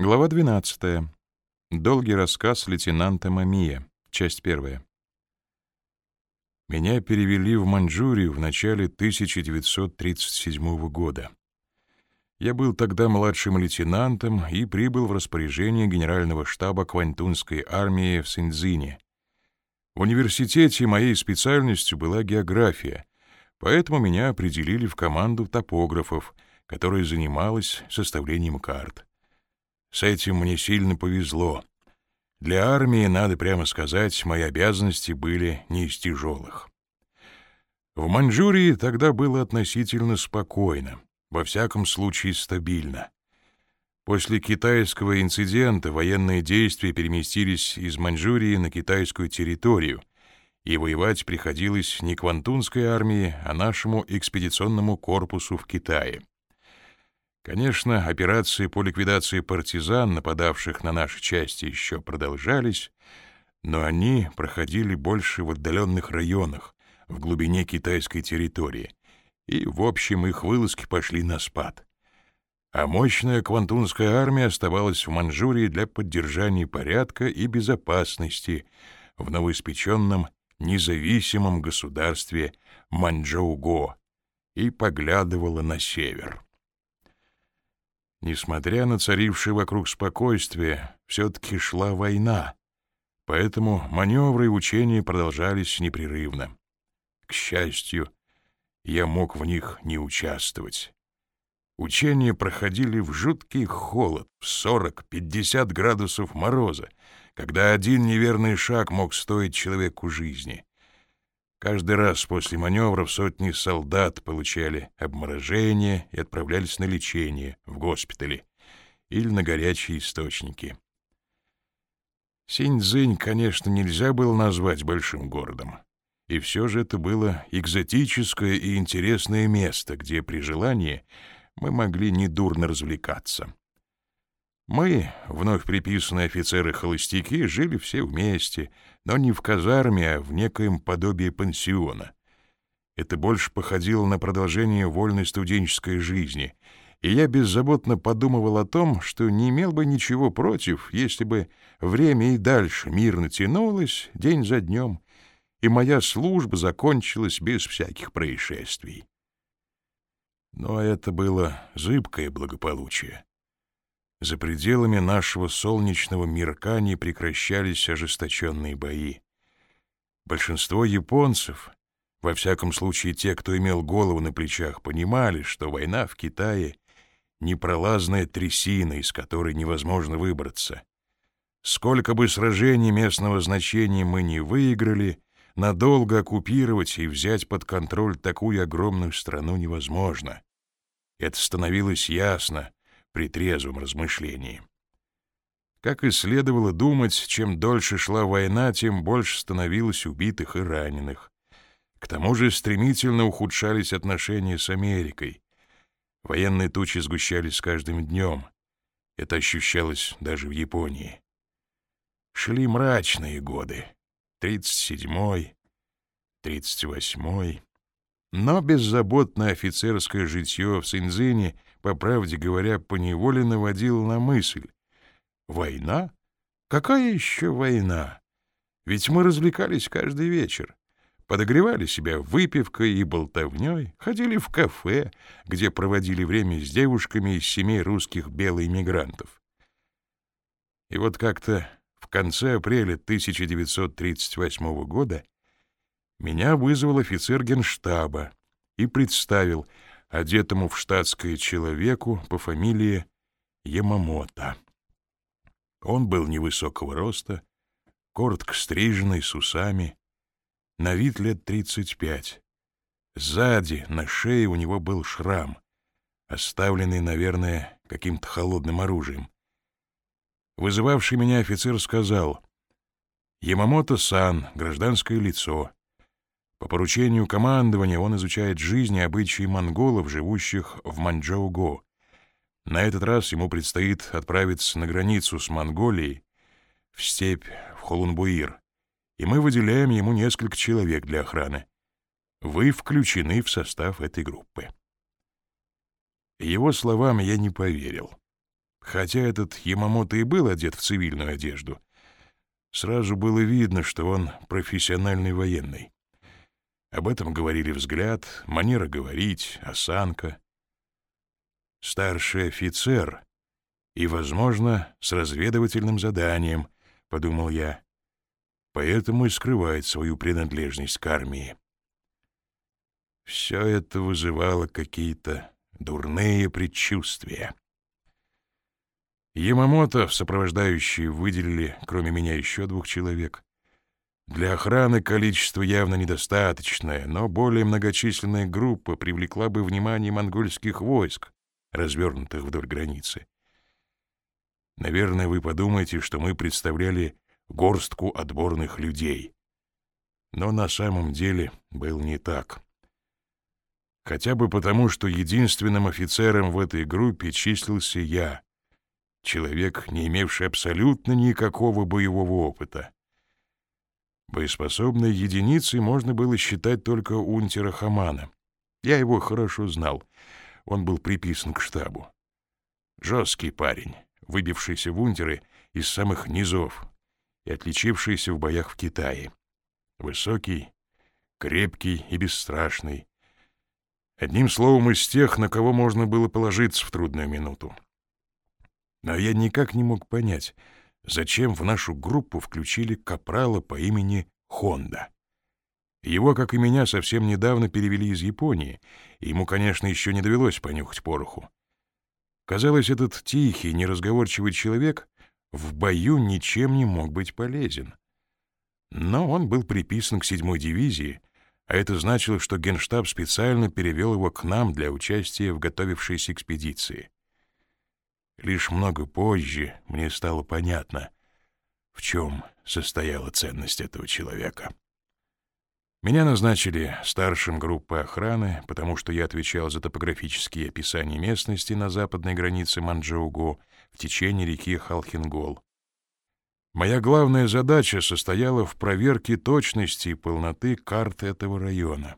Глава 12. Долгий рассказ лейтенанта Мамия. Часть первая. Меня перевели в Маньчжурию в начале 1937 года. Я был тогда младшим лейтенантом и прибыл в распоряжение генерального штаба Квантунской армии в Синьцзине. В университете моей специальностью была география, поэтому меня определили в команду топографов, которая занималась составлением карт. С этим мне сильно повезло. Для армии, надо прямо сказать, мои обязанности были не из тяжелых. В Маньчжурии тогда было относительно спокойно, во всяком случае стабильно. После китайского инцидента военные действия переместились из Маньчжурии на китайскую территорию, и воевать приходилось не Квантунской армии, а нашему экспедиционному корпусу в Китае. Конечно, операции по ликвидации партизан, нападавших на наши части, еще продолжались, но они проходили больше в отдаленных районах, в глубине китайской территории, и, в общем, их вылазки пошли на спад. А мощная квантунская армия оставалась в Манчжурии для поддержания порядка и безопасности в новоиспеченном независимом государстве Маньчжоуго и поглядывала на север. Несмотря на царившее вокруг спокойствие, все-таки шла война, поэтому маневры и учения продолжались непрерывно. К счастью, я мог в них не участвовать. Учения проходили в жуткий холод, в 40-50 градусов мороза, когда один неверный шаг мог стоить человеку жизни. Каждый раз после маневров сотни солдат получали обморожение и отправлялись на лечение в госпитале или на горячие источники. Синьцзинь, конечно, нельзя было назвать большим городом. И все же это было экзотическое и интересное место, где при желании мы могли недурно развлекаться. Мы, вновь приписанные офицеры-холостяки, жили все вместе, но не в казарме, а в некоем подобии пансиона. Это больше походило на продолжение вольной студенческой жизни, и я беззаботно подумывал о том, что не имел бы ничего против, если бы время и дальше мирно тянулось день за днем, и моя служба закончилась без всяких происшествий. Но это было зыбкое благополучие. За пределами нашего солнечного мирка не прекращались ожесточенные бои. Большинство японцев, во всяком случае те, кто имел голову на плечах, понимали, что война в Китае — непролазная трясина, из которой невозможно выбраться. Сколько бы сражений местного значения мы не выиграли, надолго оккупировать и взять под контроль такую огромную страну невозможно. Это становилось ясно, при трезвом размышлении. Как и следовало думать, чем дольше шла война, тем больше становилось убитых и раненых. К тому же стремительно ухудшались отношения с Америкой. Военные тучи сгущались с каждым днем. Это ощущалось даже в Японии. Шли мрачные годы. Тридцать седьмой, тридцать восьмой. Но беззаботное офицерское житье в Синзине по правде говоря, поневоле наводил на мысль. Война? Какая еще война? Ведь мы развлекались каждый вечер. Подогревали себя выпивкой и болтовней, ходили в кафе, где проводили время с девушками из семей русских белоиммигрантов. И вот как-то в конце апреля 1938 года меня вызвал офицер генштаба и представил — одетому в штатское человеку по фамилии Ямамото. Он был невысокого роста, коротко стриженный, с усами, на вид лет тридцать пять. Сзади, на шее у него был шрам, оставленный, наверное, каким-то холодным оружием. Вызывавший меня офицер сказал, «Ямамото-сан, гражданское лицо. По поручению командования он изучает жизнь и обычаи монголов, живущих в Манчжоуго. На этот раз ему предстоит отправиться на границу с Монголией, в степь, в Холунбуир, и мы выделяем ему несколько человек для охраны. Вы включены в состав этой группы. Его словам я не поверил. Хотя этот Ямамото и был одет в цивильную одежду, сразу было видно, что он профессиональный военный. Об этом говорили взгляд, манера говорить, осанка. Старший офицер и, возможно, с разведывательным заданием, — подумал я, — поэтому и скрывает свою принадлежность к армии. Все это вызывало какие-то дурные предчувствия. Ямамото в сопровождающие выделили, кроме меня, еще двух человек. Для охраны количество явно недостаточное, но более многочисленная группа привлекла бы внимание монгольских войск, развернутых вдоль границы. Наверное, вы подумаете, что мы представляли горстку отборных людей. Но на самом деле был не так. Хотя бы потому, что единственным офицером в этой группе числился я, человек, не имевший абсолютно никакого боевого опыта. Боеспособной единицей можно было считать только унтера Хамана. Я его хорошо знал. Он был приписан к штабу. Жесткий парень, выбившийся в унтеры из самых низов и отличившийся в боях в Китае. Высокий, крепкий и бесстрашный, Одним словом, из тех, на кого можно было положиться в трудную минуту. Но я никак не мог понять, зачем в нашу группу включили капрала по имени Хонда. Его, как и меня, совсем недавно перевели из Японии, и ему, конечно, еще не довелось понюхать пороху. Казалось, этот тихий, неразговорчивый человек в бою ничем не мог быть полезен. Но он был приписан к седьмой дивизии, а это значило, что Генштаб специально перевел его к нам для участия в готовившейся экспедиции. Лишь много позже мне стало понятно, в чем состояла ценность этого человека. Меня назначили старшим группы охраны, потому что я отвечал за топографические описания местности на западной границе Манчжоуго в течение реки Халхингол. Моя главная задача состояла в проверке точности и полноты карты этого района.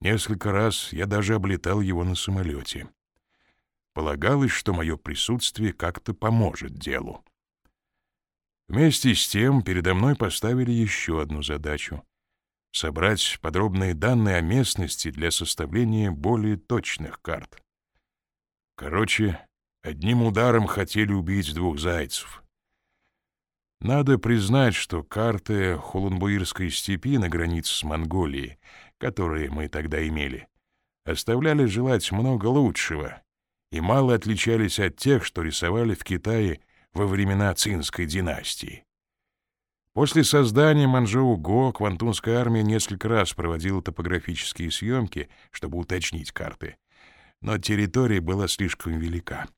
Несколько раз я даже облетал его на самолете. Полагалось, что мое присутствие как-то поможет делу. Вместе с тем передо мной поставили еще одну задачу — собрать подробные данные о местности для составления более точных карт. Короче, одним ударом хотели убить двух зайцев. Надо признать, что карты Хулунбуирской степи на границе с Монголией, которые мы тогда имели, оставляли желать много лучшего и мало отличались от тех, что рисовали в Китае во времена Цинской династии. После создания Манчжоу-Го Квантунская армия несколько раз проводила топографические съемки, чтобы уточнить карты, но территория была слишком велика.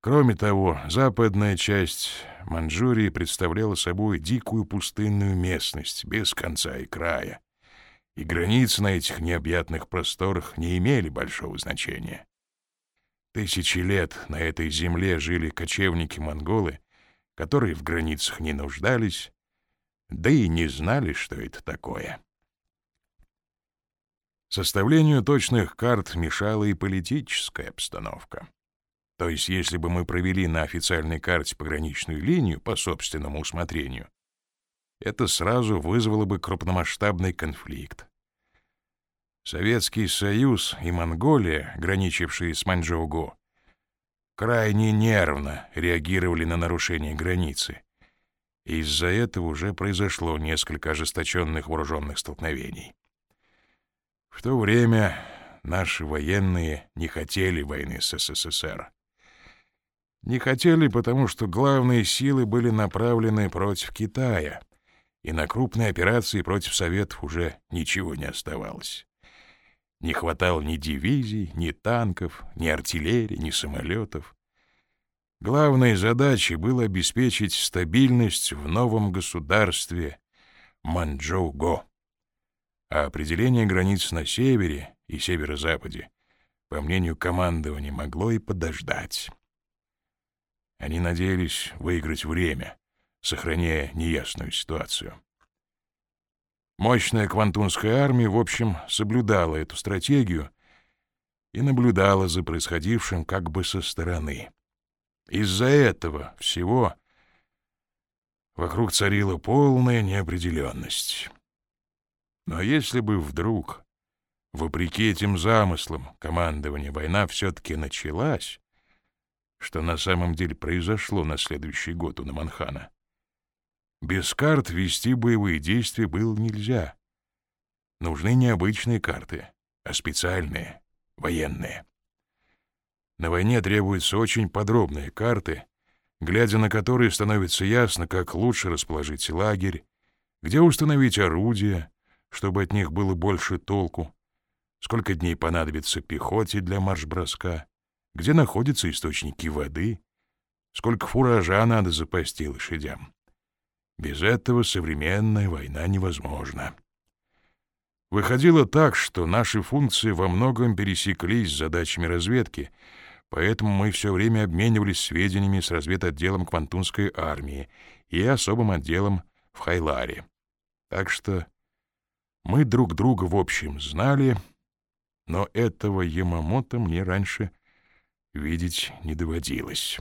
Кроме того, западная часть Манчжурии представляла собой дикую пустынную местность, без конца и края, и границы на этих необъятных просторах не имели большого значения. Тысячи лет на этой земле жили кочевники-монголы, которые в границах не нуждались, да и не знали, что это такое. Составлению точных карт мешала и политическая обстановка. То есть, если бы мы провели на официальной карте пограничную линию по собственному усмотрению, это сразу вызвало бы крупномасштабный конфликт. Советский Союз и Монголия, граничившие с Маньчжоуго, крайне нервно реагировали на нарушение границы. из-за этого уже произошло несколько ожесточенных вооруженных столкновений. В то время наши военные не хотели войны с СССР. Не хотели, потому что главные силы были направлены против Китая, и на крупные операции против Советов уже ничего не оставалось. Не хватало ни дивизий, ни танков, ни артиллерии, ни самолетов. Главной задачей было обеспечить стабильность в новом государстве Манчжоу-Го. А определение границ на севере и северо-западе, по мнению командования, могло и подождать. Они надеялись выиграть время, сохраняя неясную ситуацию. Мощная квантунская армия, в общем, соблюдала эту стратегию и наблюдала за происходившим как бы со стороны. Из-за этого всего вокруг царила полная неопределенность. Но если бы вдруг, вопреки этим замыслам командования, война все-таки началась, что на самом деле произошло на следующий год у Наманхана, без карт вести боевые действия было нельзя. Нужны не обычные карты, а специальные, военные. На войне требуются очень подробные карты, глядя на которые становится ясно, как лучше расположить лагерь, где установить орудия, чтобы от них было больше толку, сколько дней понадобится пехоте для марш-броска, где находятся источники воды, сколько фуража надо запасти лошадям. Без этого современная война невозможна. Выходило так, что наши функции во многом пересеклись с задачами разведки — Поэтому мы все время обменивались сведениями с разведотделом Квантунской армии и особым отделом в Хайларе. Так что мы друг друга в общем знали, но этого Ямамото мне раньше видеть не доводилось.